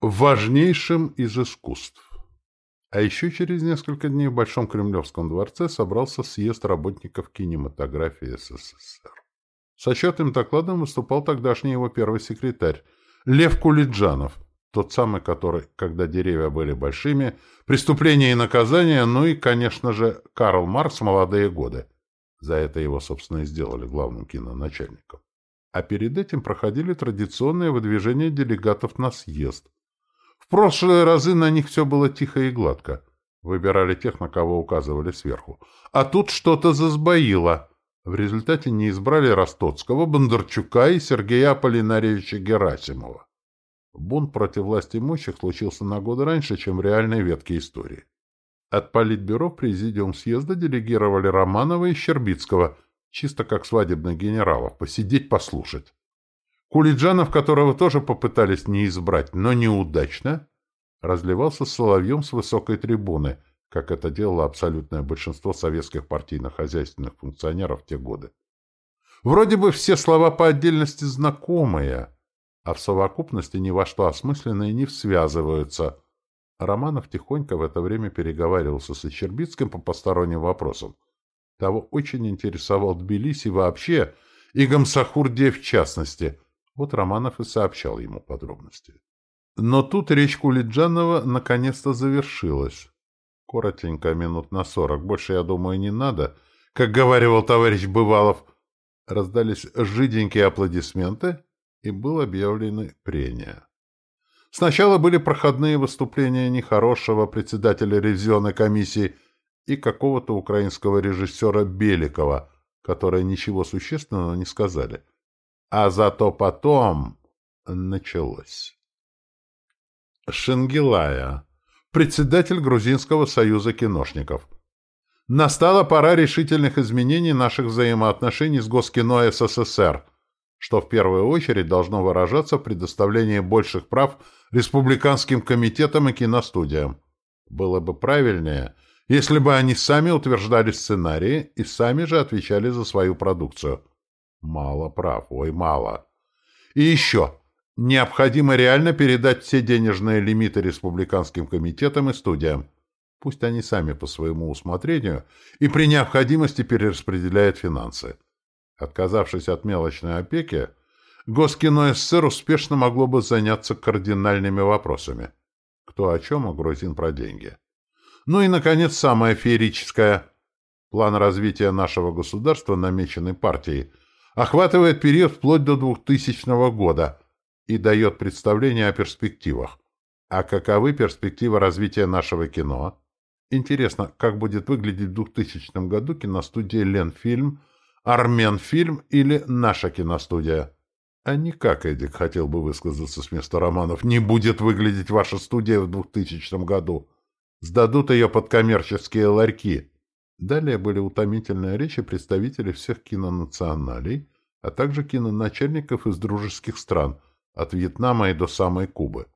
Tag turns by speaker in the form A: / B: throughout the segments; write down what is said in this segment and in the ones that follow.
A: важнейшим из искусств. А еще через несколько дней в Большом Кремлевском дворце собрался съезд работников кинематографии СССР. С отчетным докладом выступал тогдашний его первый секретарь Лев Кулиджанов, тот самый, который, когда деревья были большими, преступления и наказания, ну и, конечно же, Карл Маркс «Молодые годы». За это его, собственно, и сделали главным киноначальником. А перед этим проходили традиционные выдвижения делегатов на съезд. В прошлые разы на них все было тихо и гладко. Выбирали тех, на кого указывали сверху. А тут что-то засбоило. В результате не избрали Ростоцкого, Бондарчука и Сергея Аполлинарьевича Герасимова. Бунт против власти имущих случился на годы раньше, чем в реальной ветке истории. От политбюро в президиум съезда делегировали Романова и Щербицкого, чисто как свадебных генералов, посидеть послушать. Кулиджанов, которого тоже попытались не избрать, но неудачно, разливался соловьем с высокой трибуны, как это делало абсолютное большинство советских партийно-хозяйственных функционеров в те годы. Вроде бы все слова по отдельности знакомые, а в совокупности ни во что осмысленные не связываются – Романов тихонько в это время переговаривался с Щербицким по посторонним вопросам. Того очень интересовал Тбилиси вообще и Гамсахурдия в частности. Вот Романов и сообщал ему подробности. Но тут речь Кулиджанова наконец-то завершилась. Коротенько, минут на сорок. Больше, я думаю, не надо. Как говаривал товарищ Бывалов, раздались жиденькие аплодисменты, и было объявлено прения. Сначала были проходные выступления нехорошего председателя ревизионной комиссии и какого-то украинского режиссера Беликова, которые ничего существенного не сказали. А зато потом началось. Шенгелая, председатель Грузинского союза киношников. Настала пора решительных изменений наших взаимоотношений с Госкино СССР – что в первую очередь должно выражаться в предоставлении больших прав республиканским комитетам и киностудиям. Было бы правильнее, если бы они сами утверждали сценарии и сами же отвечали за свою продукцию. Мало прав, ой, мало. И еще. Необходимо реально передать все денежные лимиты республиканским комитетам и студиям. Пусть они сами по своему усмотрению и при необходимости перераспределяют финансы. Отказавшись от мелочной опеки, Госкино СССР успешно могло бы заняться кардинальными вопросами. Кто о чем, а грузин про деньги. Ну и, наконец, самое феерическое. План развития нашего государства, намеченный партией, охватывает период вплоть до 2000 года и дает представление о перспективах. А каковы перспективы развития нашего кино? Интересно, как будет выглядеть в 2000 году киностудия «Ленфильм» Арменфильм или наша киностудия? А не как Эдик хотел бы высказаться с места романов. Не будет выглядеть ваша студия в 2000 году. Сдадут ее под коммерческие ларьки. Далее были утомительные речи представителей всех кинонационалей, а также киноначальников из дружеских стран, от Вьетнама и до самой Кубы.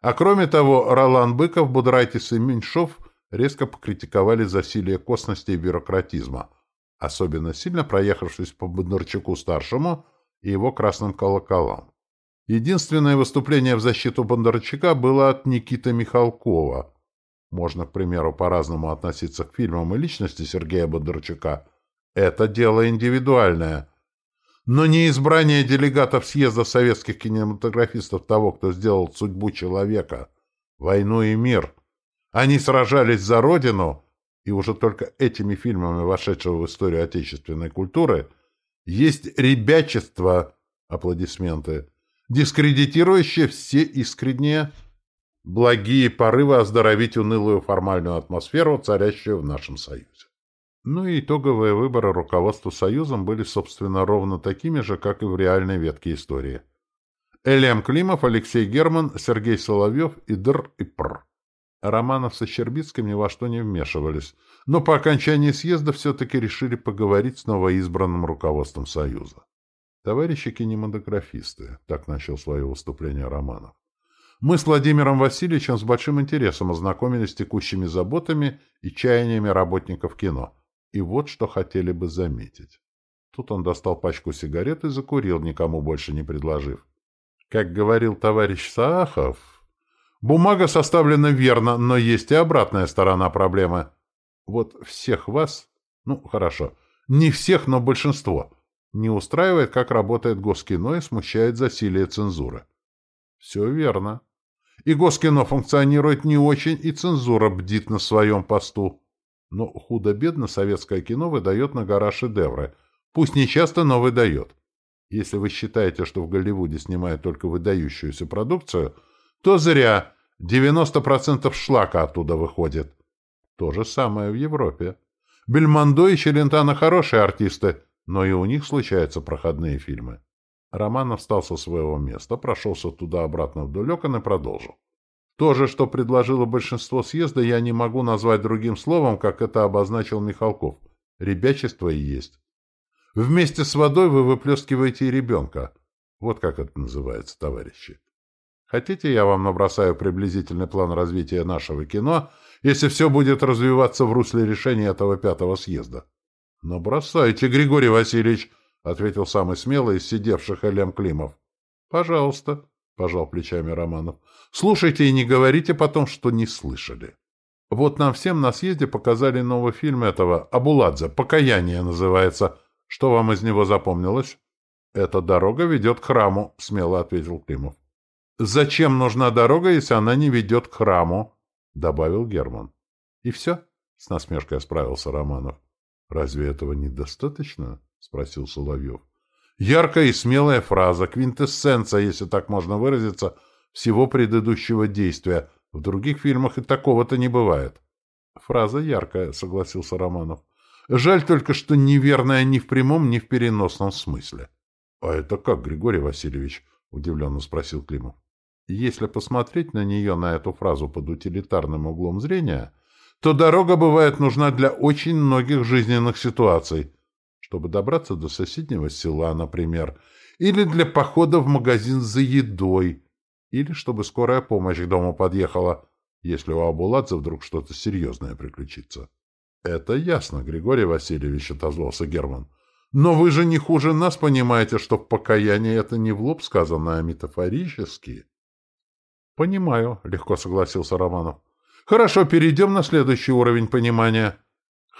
A: А кроме того, Ролан Быков, Будрайтис и Меньшов резко покритиковали засилие косности и бюрократизма – особенно сильно проехавшись по Бондарчуку-старшему и его красным колоколам. Единственное выступление в защиту Бондарчука было от Никиты Михалкова. Можно, к примеру, по-разному относиться к фильмам и личности Сергея Бондарчука. Это дело индивидуальное. Но не избрание делегатов съезда советских кинематографистов того, кто сделал судьбу человека, войну и мир. Они сражались за Родину и уже только этими фильмами, вошедшего в историю отечественной культуры, есть ребячество, аплодисменты, дискредитирующее все искренние благие порывы оздоровить унылую формальную атмосферу, царящую в нашем Союзе. Ну и итоговые выборы руководства Союзом были, собственно, ровно такими же, как и в реальной ветке истории. Элем Климов, Алексей Герман, Сергей Соловьев и Др и Пр. Романов со Щербицким ни во что не вмешивались, но по окончании съезда все-таки решили поговорить с новоизбранным руководством Союза. «Товарищи кинематографисты», — так начал свое выступление Романов, «мы с Владимиром Васильевичем с большим интересом ознакомились с текущими заботами и чаяниями работников кино. И вот что хотели бы заметить». Тут он достал пачку сигарет и закурил, никому больше не предложив. Как говорил товарищ Саахов, Бумага составлена верно, но есть и обратная сторона проблемы. Вот всех вас, ну, хорошо, не всех, но большинство, не устраивает, как работает Госкино и смущает засилие цензуры. Все верно. И Госкино функционирует не очень, и цензура бдит на своем посту. Но худо-бедно советское кино выдает на гора шедевры. Пусть не часто, но выдает. Если вы считаете, что в Голливуде снимают только выдающуюся продукцию, то зря. 90% шлака оттуда выходит. То же самое в Европе. Бельмондо и Челентано хорошие артисты, но и у них случаются проходные фильмы. Романов встал со своего места, прошелся туда-обратно вдоль окон и продолжил. То же, что предложило большинство съезда, я не могу назвать другим словом, как это обозначил Михалков. Ребячество и есть. Вместе с водой вы выплескиваете и ребенка. Вот как это называется, товарищи. Хотите, я вам набросаю приблизительный план развития нашего кино, если все будет развиваться в русле решения этого пятого съезда? — Набросайте, Григорий Васильевич, — ответил самый смелый из сидевших Элем Климов. — Пожалуйста, — пожал плечами Романов. — Слушайте и не говорите потом, что не слышали. Вот нам всем на съезде показали новый фильм этого Абуладзе «Покаяние» называется. Что вам из него запомнилось? — Эта дорога ведет к храму, — смело ответил Климов. «Зачем нужна дорога, если она не ведет к храму?» — добавил Герман. «И все?» — с насмешкой справился Романов. «Разве этого недостаточно?» — спросил Соловьев. «Яркая и смелая фраза, квинтэссенция, если так можно выразиться, всего предыдущего действия. В других фильмах и такого-то не бывает». «Фраза яркая», — согласился Романов. «Жаль только, что неверная ни в прямом, ни в переносном смысле». «А это как, Григорий Васильевич?» — удивленно спросил Климов. Если посмотреть на нее, на эту фразу под утилитарным углом зрения, то дорога бывает нужна для очень многих жизненных ситуаций, чтобы добраться до соседнего села, например, или для похода в магазин за едой, или чтобы скорая помощь к дому подъехала, если у Абуладзе вдруг что-то серьезное приключится. — Это ясно, Григорий Васильевич, — отозвался Герман. — Но вы же не хуже нас понимаете, что покаяние — это не в лоб сказано, а метафорически. «Понимаю», — легко согласился Романов. «Хорошо, перейдем на следующий уровень понимания.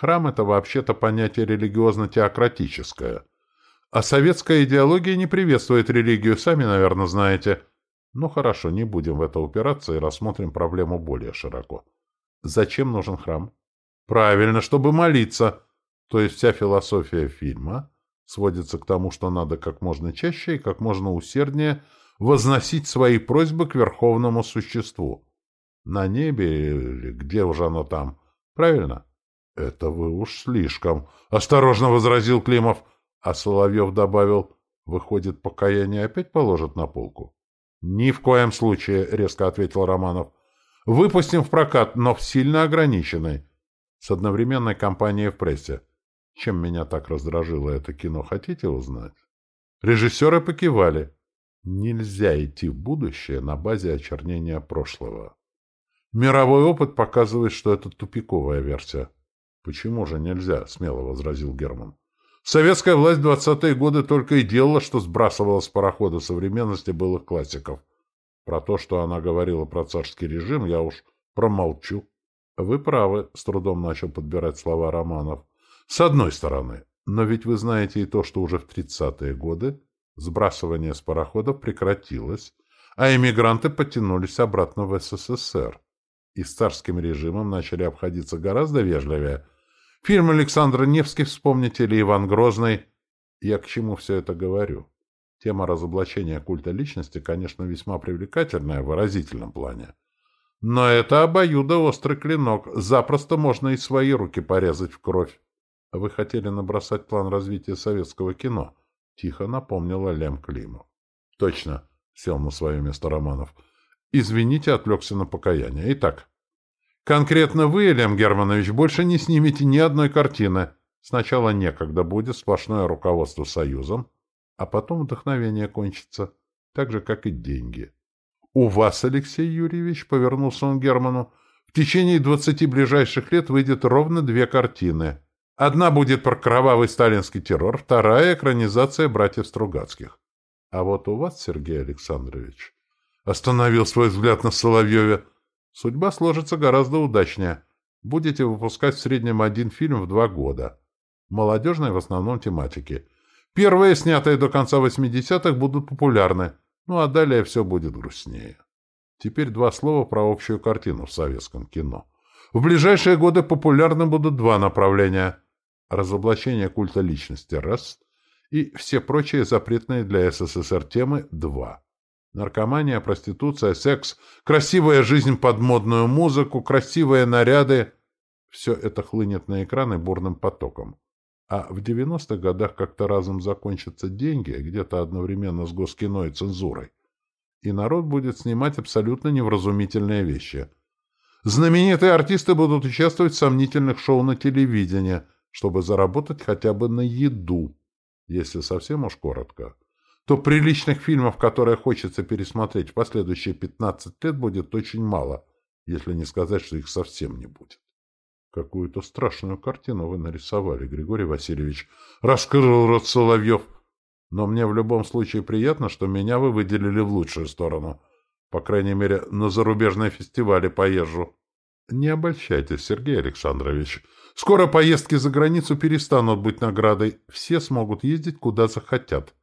A: Храм — это вообще-то понятие религиозно-теократическое. А советская идеология не приветствует религию, сами, наверное, знаете. Ну хорошо, не будем в это упираться и рассмотрим проблему более широко. Зачем нужен храм? Правильно, чтобы молиться. То есть вся философия фильма сводится к тому, что надо как можно чаще и как можно усерднее возносить свои просьбы к верховному существу. На небе или где уж оно там. Правильно? — Это вы уж слишком, — осторожно возразил Климов. А Соловьев добавил, — выходит, покаяние опять положат на полку? — Ни в коем случае, — резко ответил Романов. — Выпустим в прокат, но в сильно ограниченной. С одновременной кампанией в прессе. Чем меня так раздражило это кино, хотите узнать? Режиссеры покивали. Нельзя идти в будущее на базе очернения прошлого. Мировой опыт показывает, что это тупиковая версия. Почему же нельзя? Смело возразил Герман. Советская власть в 20-е годы только и делала, что сбрасывала с парохода современности былых классиков. Про то, что она говорила про царский режим, я уж промолчу. Вы правы, с трудом начал подбирать слова Романов. С одной стороны, но ведь вы знаете и то, что уже в 30-е годы Сбрасывание с пароходов прекратилось, а эмигранты потянулись обратно в СССР. И с царским режимом начали обходиться гораздо вежливее. Фильм Александра Невский вспомните или Иван Грозный. Я к чему все это говорю? Тема разоблачения культа личности, конечно, весьма привлекательная в выразительном плане. Но это обоюдоострый клинок. Запросто можно и свои руки порезать в кровь. Вы хотели набросать план развития советского кино —— тихо напомнила Лем Климов. — Точно, — сел на свое место Романов. — Извините, отвлекся на покаяние. Итак, конкретно вы, Лем Германович, больше не снимете ни одной картины. Сначала некогда будет сплошное руководство Союзом, а потом вдохновение кончится, так же, как и деньги. — У вас, Алексей Юрьевич, — повернулся он Герману, — в течение двадцати ближайших лет выйдет ровно две картины — Одна будет про кровавый сталинский террор, вторая — экранизация братьев Стругацких. А вот у вас, Сергей Александрович, Остановил свой взгляд на Соловьеве. Судьба сложится гораздо удачнее. Будете выпускать в среднем один фильм в два года. Молодежной в основном тематики. Первые, снятые до конца 80-х, будут популярны. Ну а далее все будет грустнее. Теперь два слова про общую картину в советском кино. В ближайшие годы популярны будут два направления. Разоблачение культа личности – раз, и все прочие запретные для СССР темы – два. Наркомания, проституция, секс, красивая жизнь под модную музыку, красивые наряды – все это хлынет на экраны бурным потоком. А в 90-х годах как-то разом закончатся деньги, где-то одновременно с Госкино и цензурой. И народ будет снимать абсолютно невразумительные вещи – Знаменитые артисты будут участвовать в сомнительных шоу на телевидении, чтобы заработать хотя бы на еду. Если совсем уж коротко, то приличных фильмов, которые хочется пересмотреть в последующие 15 лет, будет очень мало, если не сказать, что их совсем не будет. Какую-то страшную картину вы нарисовали, Григорий Васильевич. Раскрыл рот Соловьев. Но мне в любом случае приятно, что меня вы выделили в лучшую сторону. По крайней мере, на зарубежные фестивали поезжу. Не обольщайтесь, Сергей Александрович. Скоро поездки за границу перестанут быть наградой. Все смогут ездить куда захотят.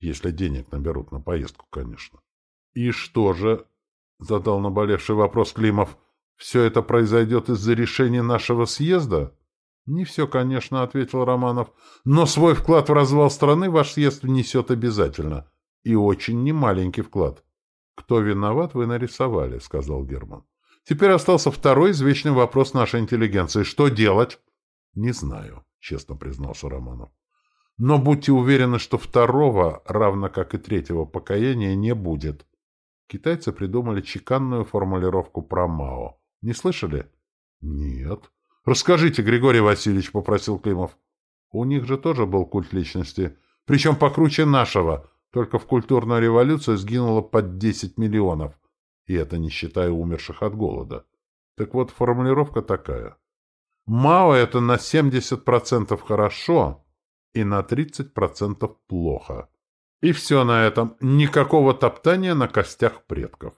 A: Если денег наберут на поездку, конечно. И что же, задал наболевший вопрос Климов, все это произойдет из-за решения нашего съезда? Не все, конечно, ответил Романов, но свой вклад в развал страны ваш съезд внесет обязательно. И очень немаленький вклад. «Кто виноват, вы нарисовали», — сказал Герман. «Теперь остался второй извечный вопрос нашей интеллигенции. Что делать?» «Не знаю», — честно признался Романов. «Но будьте уверены, что второго, равно как и третьего покаяния, не будет». Китайцы придумали чеканную формулировку про Мао. Не слышали? Нет. Расскажите, Григорий Васильевич, попросил Климов. У них же тоже был культ личности, причем покруче нашего, только в культурную революцию сгинуло под 10 миллионов, и это не считая умерших от голода. Так вот, формулировка такая. Мао — это на 70% хорошо и на 30% плохо. И все на этом. Никакого топтания на костях предков.